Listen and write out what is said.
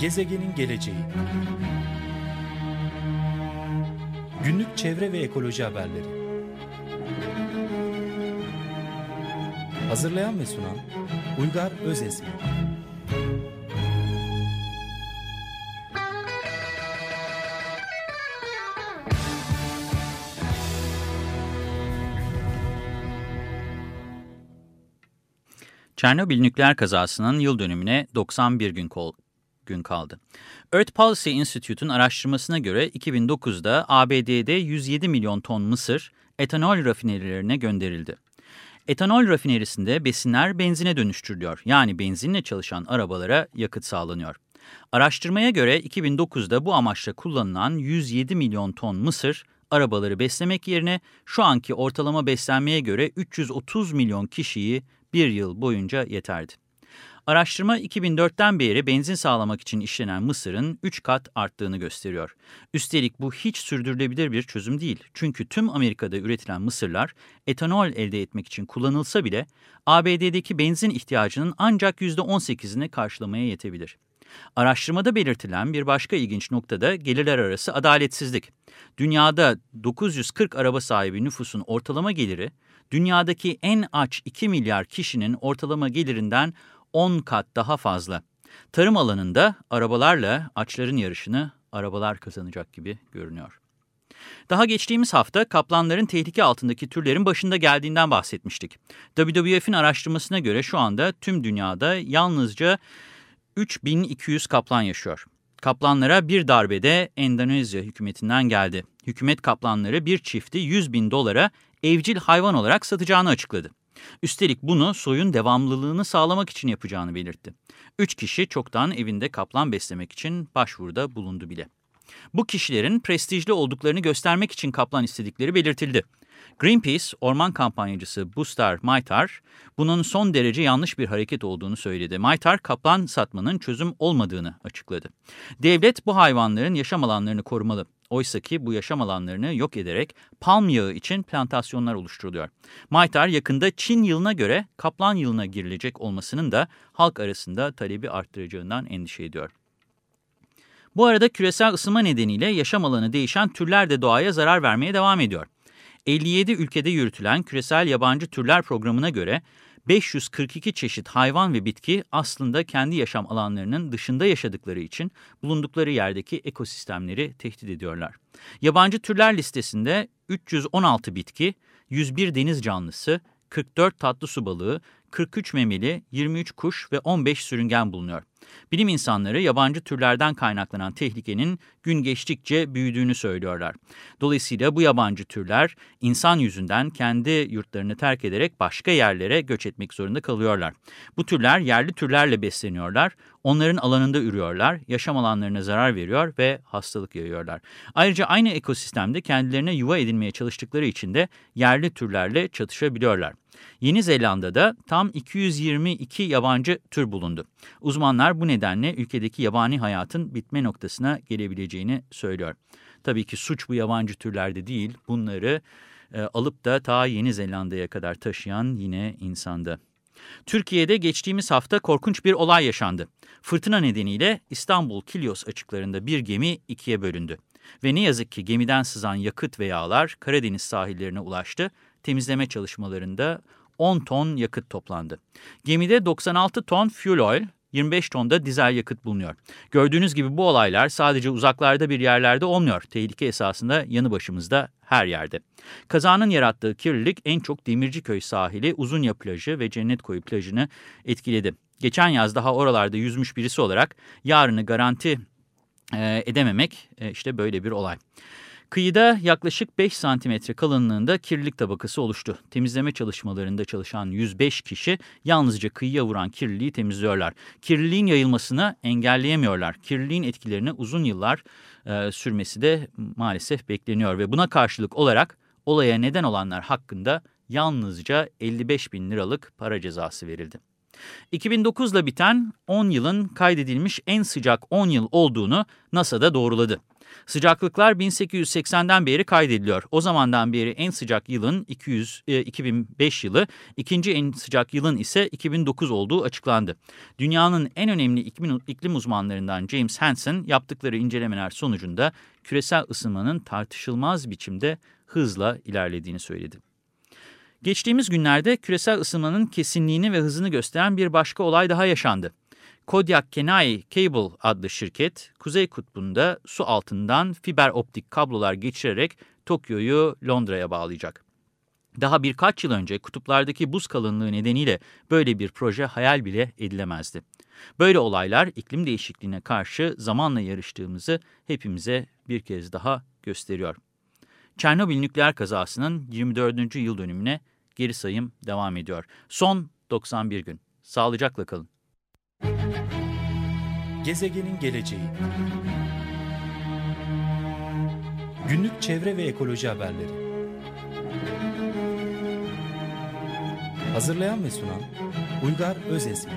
Gezegenin geleceği. Günlük çevre ve ekoloji haberleri. Hazırlayan ve sunan Uygar Özesmi. Çernobil nükleer kazasının yıl dönümüne 91 gün, kol, gün kaldı. Earth Policy Institute'un araştırmasına göre 2009'da ABD'de 107 milyon ton mısır etanol rafinerilerine gönderildi. Etanol rafinerisinde besinler benzine dönüştürülüyor. Yani benzinle çalışan arabalara yakıt sağlanıyor. Araştırmaya göre 2009'da bu amaçla kullanılan 107 milyon ton mısır arabaları beslemek yerine şu anki ortalama beslenmeye göre 330 milyon kişiyi bir yıl boyunca yeterdi. Araştırma 2004'ten beri benzin sağlamak için işlenen mısırın 3 kat arttığını gösteriyor. Üstelik bu hiç sürdürülebilir bir çözüm değil. Çünkü tüm Amerika'da üretilen mısırlar etanol elde etmek için kullanılsa bile ABD'deki benzin ihtiyacının ancak %18'ini karşılamaya yetebilir. Araştırmada belirtilen bir başka ilginç nokta da gelirler arası adaletsizlik. Dünyada 940 araba sahibi nüfusun ortalama geliri, dünyadaki en aç 2 milyar kişinin ortalama gelirinden 10 kat daha fazla. Tarım alanında arabalarla açların yarışını arabalar kazanacak gibi görünüyor. Daha geçtiğimiz hafta kaplanların tehlike altındaki türlerin başında geldiğinden bahsetmiştik. WWF'in araştırmasına göre şu anda tüm dünyada yalnızca 3200 kaplan yaşıyor. Kaplanlara bir darbede Endonezya hükümetinden geldi. Hükümet kaplanları bir çifti 100 bin dolara evcil hayvan olarak satacağını açıkladı. Üstelik bunu soyun devamlılığını sağlamak için yapacağını belirtti. Üç kişi çoktan evinde kaplan beslemek için başvuruda bulundu bile. Bu kişilerin prestijli olduklarını göstermek için kaplan istedikleri belirtildi. Greenpeace, orman kampanyacısı Bustar Maytar, bunun son derece yanlış bir hareket olduğunu söyledi. Maytar, kaplan satmanın çözüm olmadığını açıkladı. Devlet bu hayvanların yaşam alanlarını korumalı. Oysa ki bu yaşam alanlarını yok ederek palm yağı için plantasyonlar oluşturuluyor. Maytar yakında Çin yılına göre kaplan yılına girilecek olmasının da halk arasında talebi arttıracağından endişe ediyor. Bu arada küresel ısınma nedeniyle yaşam alanı değişen türler de doğaya zarar vermeye devam ediyor. 57 ülkede yürütülen küresel yabancı türler programına göre 542 çeşit hayvan ve bitki aslında kendi yaşam alanlarının dışında yaşadıkları için bulundukları yerdeki ekosistemleri tehdit ediyorlar. Yabancı türler listesinde 316 bitki, 101 deniz canlısı, 44 tatlı su balığı, 43 memeli, 23 kuş ve 15 sürüngen bulunuyor. Bilim insanları yabancı türlerden kaynaklanan tehlikenin gün geçtikçe büyüdüğünü söylüyorlar. Dolayısıyla bu yabancı türler insan yüzünden kendi yurtlarını terk ederek başka yerlere göç etmek zorunda kalıyorlar. Bu türler yerli türlerle besleniyorlar, onların alanında ürüyorlar, yaşam alanlarına zarar veriyor ve hastalık yayıyorlar. Ayrıca aynı ekosistemde kendilerine yuva edinmeye çalıştıkları için de yerli türlerle çatışabiliyorlar. Yeni Zelanda'da tam 222 yabancı tür bulundu. Uzmanlar bu nedenle ülkedeki yabani hayatın bitme noktasına gelebileceğini söylüyor. Tabii ki suç bu yabancı türlerde değil, bunları e, alıp da ta Yeni Zelanda'ya kadar taşıyan yine insanda. Türkiye'de geçtiğimiz hafta korkunç bir olay yaşandı. Fırtına nedeniyle İstanbul Kilyos açıklarında bir gemi ikiye bölündü. Ve ne yazık ki gemiden sızan yakıt ve yağlar Karadeniz sahillerine ulaştı. Temizleme çalışmalarında 10 ton yakıt toplandı. Gemide 96 ton fuel oil, 25 tonda dizel yakıt bulunuyor. Gördüğünüz gibi bu olaylar sadece uzaklarda bir yerlerde olmuyor. Tehlike esasında yanı başımızda her yerde. Kazanın yarattığı kirlilik en çok Demirciköy sahili, Uzunya plajı ve Cennetkoyu plajını etkiledi. Geçen yaz daha oralarda yüzmüş birisi olarak yarını garanti e, edememek e, işte böyle bir olay. Kıyıda yaklaşık 5 santimetre kalınlığında kirlilik tabakası oluştu. Temizleme çalışmalarında çalışan 105 kişi yalnızca kıyıya vuran kirliliği temizliyorlar. Kirliliğin yayılmasını engelleyemiyorlar. Kirliliğin etkilerini uzun yıllar e, sürmesi de maalesef bekleniyor ve buna karşılık olarak olaya neden olanlar hakkında yalnızca 55 bin liralık para cezası verildi. 2009'la biten 10 yılın kaydedilmiş en sıcak 10 yıl olduğunu NASA'da doğruladı. Sıcaklıklar 1880'den beri kaydediliyor. O zamandan beri en sıcak yılın 200, e, 2005 yılı, ikinci en sıcak yılın ise 2009 olduğu açıklandı. Dünyanın en önemli iklim uzmanlarından James Hansen yaptıkları incelemeler sonucunda küresel ısınmanın tartışılmaz biçimde hızla ilerlediğini söyledi. Geçtiğimiz günlerde küresel ısınmanın kesinliğini ve hızını gösteren bir başka olay daha yaşandı. Kodiak Kenai Cable adlı şirket, Kuzey Kutbu'nda su altından fiber optik kablolar geçirerek Tokyo'yu Londra'ya bağlayacak. Daha birkaç yıl önce kutuplardaki buz kalınlığı nedeniyle böyle bir proje hayal bile edilemezdi. Böyle olaylar iklim değişikliğine karşı zamanla yarıştığımızı hepimize bir kez daha gösteriyor. Çernobil nükleer kazasının 24. yıl dönümüne geri sayım devam ediyor. Son 91 gün. Sağlıcakla kalın. Gezegenin geleceği Günlük çevre ve ekoloji haberleri Hazırlayan ve sunan Uygar Özesmi